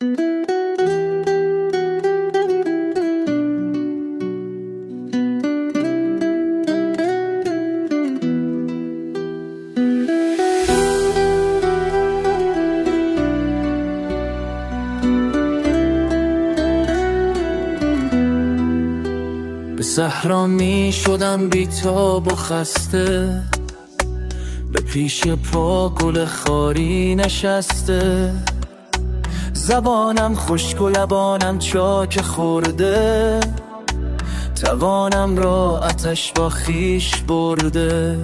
به صحرا می شدم بیتاب و خسته. به پیش پا گل خاری نشسته. زبانم خشک و لبانم چاک خورده. توانم را اتش با خیش برده.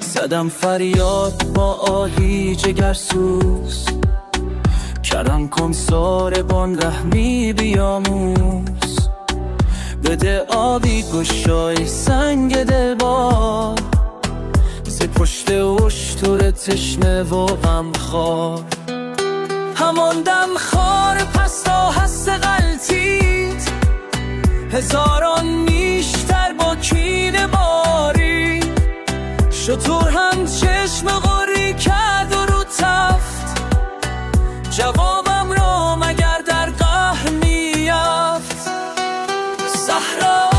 زدم فریاد با آهی جگرسوز کردم کن بان رحمی بیاموز. بده آبی گشای سنگ دلبار. ز پشت اشتر تشنه و غمخوار همان دم خار پستا هست غلطید هزاران نیشتر با کین باری. شطور هم چشم غری کرد و رو تفت. جوابم را مگر در قهر میافت صحرا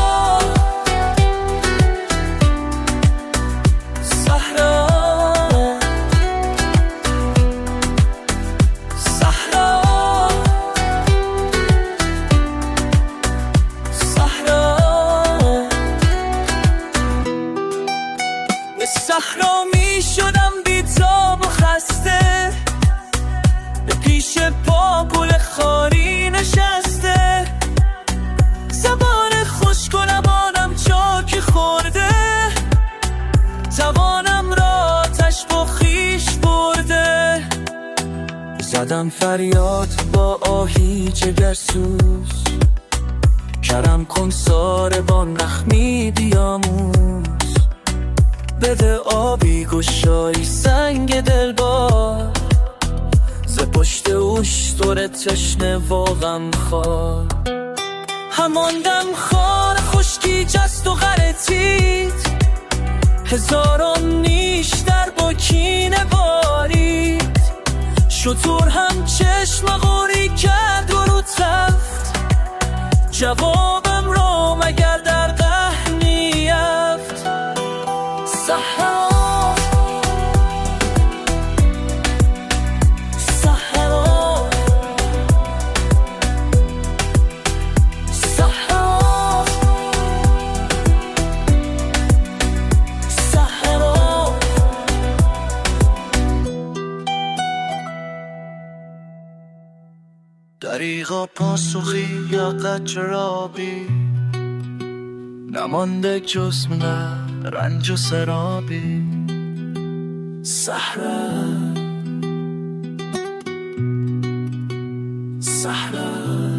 زدم فریاد با آهی جگرسوز کرم کن بان نخمی بیاموز. بده آبی گشایی سنگ دلبار. ز پشت اشتر تشنه و غمخوار همان دم خار خشکی جست و غلطید هزاران نیشتر شطور هم چشم غوری کرد و رو تفت جوابم دریغا پاسخی یا قجرابی نمانده جز نه رنج و سرابی. صحرا. صحرا.